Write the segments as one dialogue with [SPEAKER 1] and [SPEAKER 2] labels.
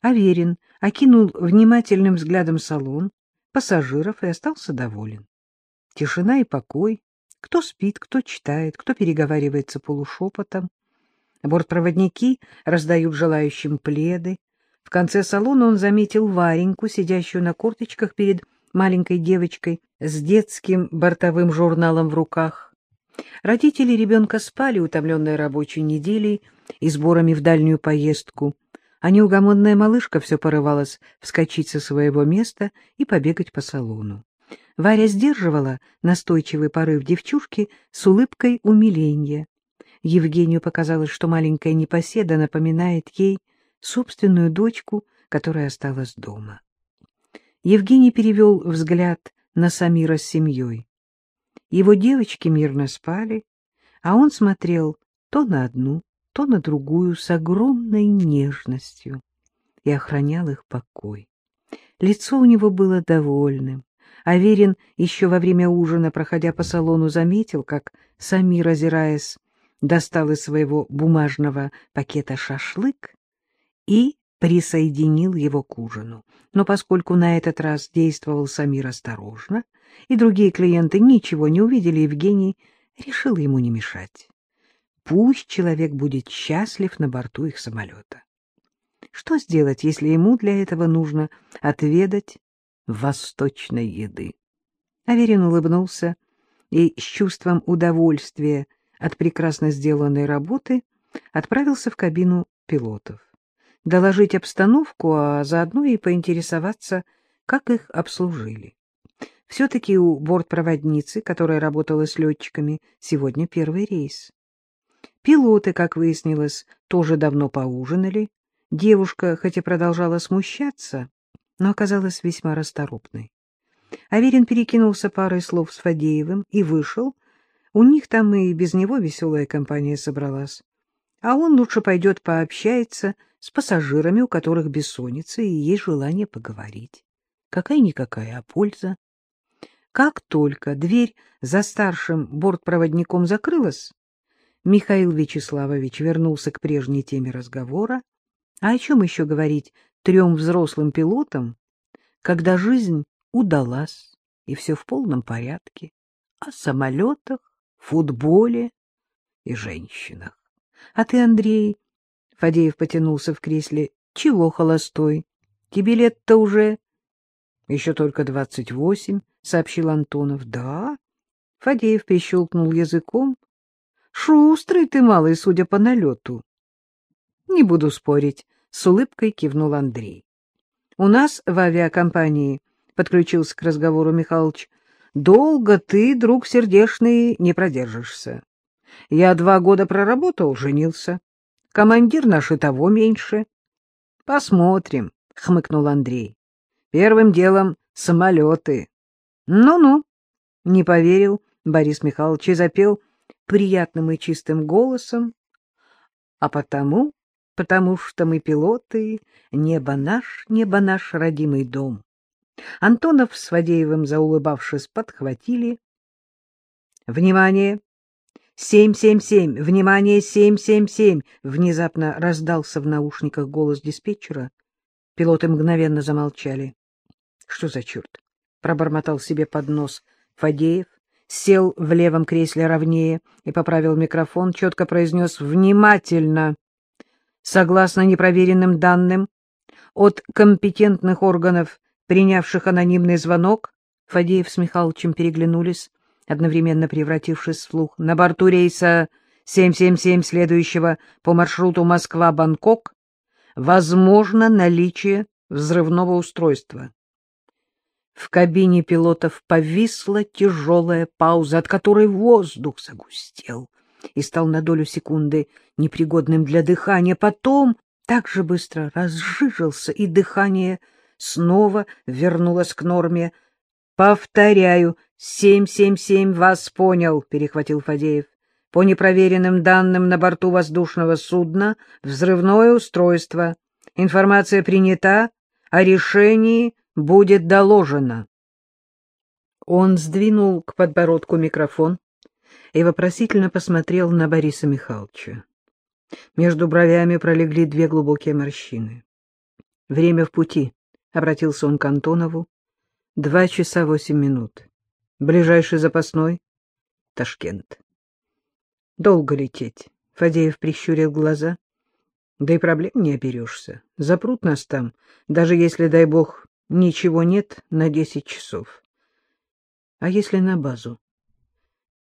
[SPEAKER 1] Аверин окинул внимательным взглядом салон, пассажиров и остался доволен. Тишина и покой. Кто спит, кто читает, кто переговаривается полушепотом. Бортпроводники раздают желающим пледы. В конце салона он заметил Вареньку, сидящую на корточках перед маленькой девочкой с детским бортовым журналом в руках. Родители ребенка спали, утомленные рабочей неделей и сборами в дальнюю поездку, а неугомонная малышка все порывалась вскочить со своего места и побегать по салону. Варя сдерживала настойчивый порыв девчушки с улыбкой умиления. Евгению показалось, что маленькая непоседа напоминает ей собственную дочку, которая осталась дома. Евгений перевел взгляд на Самира с семьей. Его девочки мирно спали, а он смотрел то на одну, то на другую с огромной нежностью и охранял их покой. Лицо у него было довольным. Аверин еще во время ужина, проходя по салону, заметил, как Самир, озираясь, достал из своего бумажного пакета шашлык и присоединил его к ужину. Но поскольку на этот раз действовал Самир осторожно, и другие клиенты ничего не увидели, Евгений решил ему не мешать. Пусть человек будет счастлив на борту их самолета. Что сделать, если ему для этого нужно отведать восточной еды? Аверин улыбнулся и с чувством удовольствия от прекрасно сделанной работы отправился в кабину пилотов. Доложить обстановку, а заодно и поинтересоваться, как их обслужили. Все-таки у бортпроводницы, которая работала с летчиками, сегодня первый рейс. Пилоты, как выяснилось, тоже давно поужинали. Девушка, хоть и продолжала смущаться, но оказалась весьма расторопной. Аверин перекинулся парой слов с Фадеевым и вышел, у них там и без него веселая компания собралась. А он лучше пойдет пообщается с пассажирами, у которых бессонница, и есть желание поговорить. Какая-никакая, а польза. Как только дверь за старшим бортпроводником закрылась, Михаил Вячеславович вернулся к прежней теме разговора. А о чем еще говорить трем взрослым пилотам, когда жизнь удалась и все в полном порядке? О самолетах, футболе и женщинах. А ты, Андрей, — Фадеев потянулся в кресле, — чего холостой? Тебе лет-то уже... — Еще только двадцать восемь, — сообщил Антонов. — Да? Фадеев прищелкнул языком. — Шустрый ты, малый, судя по налету. — Не буду спорить, — с улыбкой кивнул Андрей. — У нас в авиакомпании, — подключился к разговору Михалыч, Долго ты, друг сердешный, не продержишься. Я два года проработал, женился. Командир наш и того меньше. — Посмотрим, — хмыкнул Андрей. — Первым делом самолеты. Ну — Ну-ну, — не поверил Борис Михайлович и запел приятным и чистым голосом. — А потому, потому что мы пилоты, небо наш, небо наш родимый дом. Антонов с Фадеевым, заулыбавшись, подхватили. «Внимание! Семь-семь-семь! Внимание! Семь-семь-семь!» Внезапно раздался в наушниках голос диспетчера. Пилоты мгновенно замолчали. «Что за черт?» — пробормотал себе под нос Фадеев, сел в левом кресле ровнее и поправил микрофон, четко произнес «Внимательно!» Согласно непроверенным данным, от компетентных органов принявших анонимный звонок, Фадеев с Михалычем переглянулись, одновременно превратившись в слух. На борту рейса 777 следующего по маршруту Москва-Бангкок возможно наличие взрывного устройства. В кабине пилотов повисла тяжелая пауза, от которой воздух загустел и стал на долю секунды непригодным для дыхания. Потом так же быстро разжижился, и дыхание — снова вернулась к норме. — Повторяю, семь-семь-семь вас понял, — перехватил Фадеев. По непроверенным данным на борту воздушного судна взрывное устройство. Информация принята, о решении будет доложено. Он сдвинул к подбородку микрофон и вопросительно посмотрел на Бориса Михайловича. Между бровями пролегли две глубокие морщины. — Время в пути, — обратился он к Антонову. — Два часа восемь минут. Ближайший запасной — Ташкент. — Долго лететь? — Фадеев прищурил глаза. — Да и проблем не оберешься. Запрут нас там, даже если, дай бог, ничего нет, на десять часов. — А если на базу?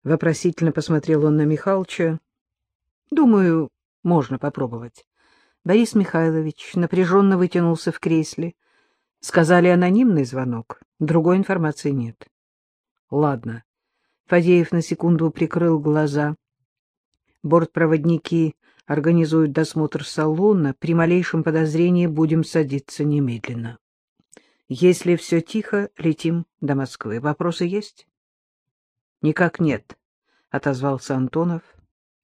[SPEAKER 1] Вопросительно посмотрел он на Михалыча. — Думаю, можно попробовать. Борис Михайлович напряженно вытянулся в кресле. Сказали анонимный звонок. Другой информации нет. — Ладно. Фадеев на секунду прикрыл глаза. Бортпроводники организуют досмотр салона. При малейшем подозрении будем садиться немедленно. Если все тихо, летим до Москвы. Вопросы есть? — Никак нет, — отозвался Антонов.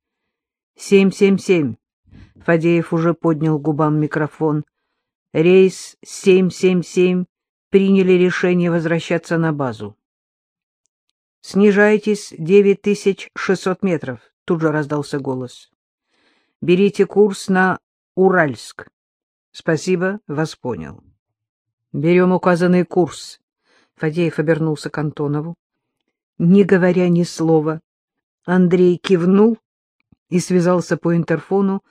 [SPEAKER 1] — Семь, семь, семь. Фадеев уже поднял губам микрофон. Рейс 777 приняли решение возвращаться на базу. «Снижайтесь 9600 метров», — тут же раздался голос. «Берите курс на Уральск». «Спасибо, вас понял». «Берем указанный курс», — Фадеев обернулся к Антонову. Не говоря ни слова, Андрей кивнул и связался по интерфону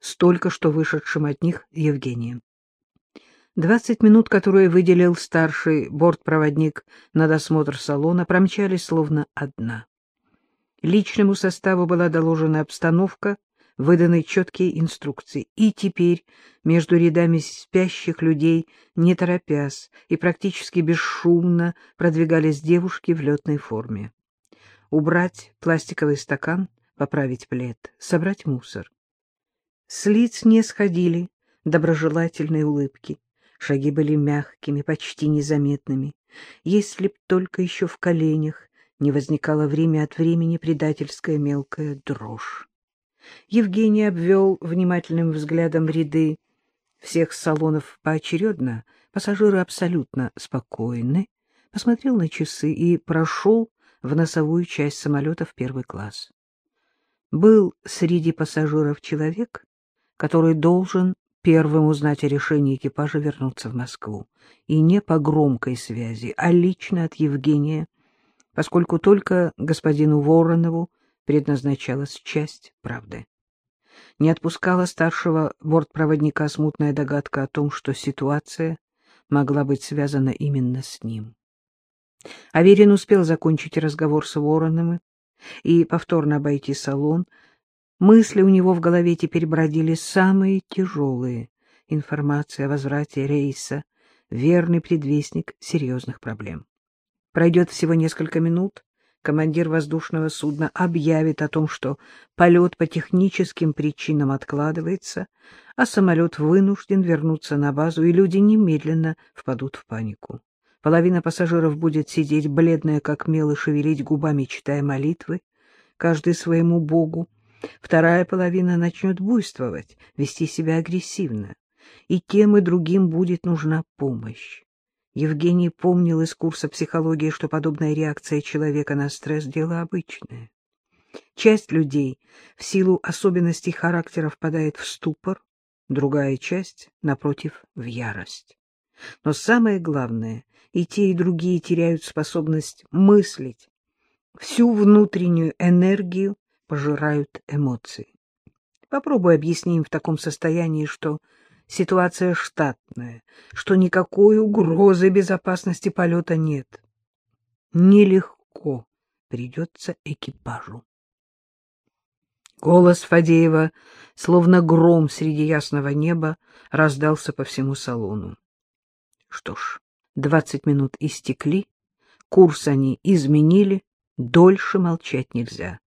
[SPEAKER 1] с только что вышедшим от них Евгением. Двадцать минут, которые выделил старший бортпроводник на досмотр салона, промчались словно одна. Личному составу была доложена обстановка, выданы четкие инструкции. И теперь между рядами спящих людей, не торопясь и практически бесшумно, продвигались девушки в летной форме. Убрать пластиковый стакан, поправить плед, собрать мусор. С лиц не сходили доброжелательные улыбки. Шаги были мягкими, почти незаметными. Если б только еще в коленях не возникала время от времени предательская мелкая дрожь. Евгений обвел внимательным взглядом ряды всех салонов поочередно. Пассажиры абсолютно спокойны. Посмотрел на часы и прошел в носовую часть самолета в первый класс. Был среди пассажиров человек, который должен первым узнать о решении экипажа вернуться в Москву. И не по громкой связи, а лично от Евгения, поскольку только господину Воронову предназначалась часть правды. Не отпускала старшего бортпроводника смутная догадка о том, что ситуация могла быть связана именно с ним. Аверин успел закончить разговор с Вороновым и повторно обойти салон, Мысли у него в голове теперь бродили самые тяжелые. Информация о возврате рейса — верный предвестник серьезных проблем. Пройдет всего несколько минут, командир воздушного судна объявит о том, что полет по техническим причинам откладывается, а самолет вынужден вернуться на базу, и люди немедленно впадут в панику. Половина пассажиров будет сидеть бледная, как мел, и шевелить губами, читая молитвы, каждый своему богу, Вторая половина начнет буйствовать, вести себя агрессивно, и тем и другим будет нужна помощь. Евгений помнил из курса психологии, что подобная реакция человека на стресс — дело обычное. Часть людей в силу особенностей характера впадает в ступор, другая часть, напротив, в ярость. Но самое главное, и те, и другие теряют способность мыслить, всю внутреннюю энергию пожирают эмоции. Попробуй объясни им в таком состоянии, что ситуация штатная, что никакой угрозы безопасности полета нет. Нелегко придется экипажу. Голос Фадеева, словно гром среди ясного неба, раздался по всему салону. Что ж, двадцать минут истекли, курс они изменили, дольше молчать нельзя.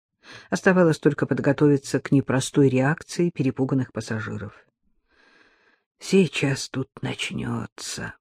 [SPEAKER 1] Оставалось только подготовиться к непростой реакции перепуганных пассажиров. «Сейчас тут начнется»,